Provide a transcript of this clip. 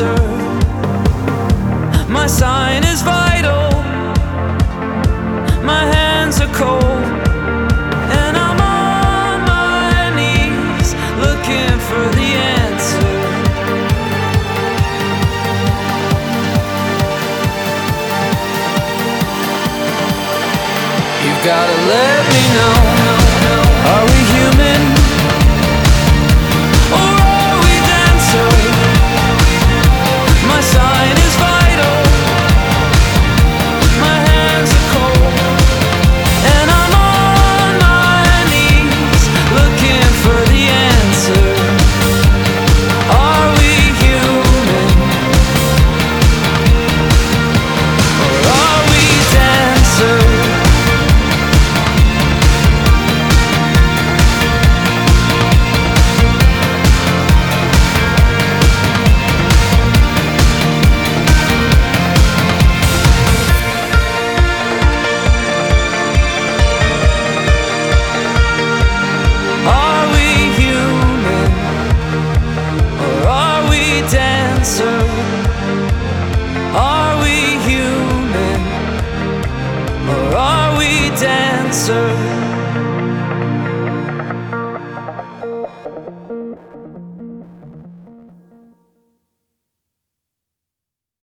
answer. My sign is vital. My hands are cold. And I'm on my knees looking for the answer. You've gotta let me know. answer.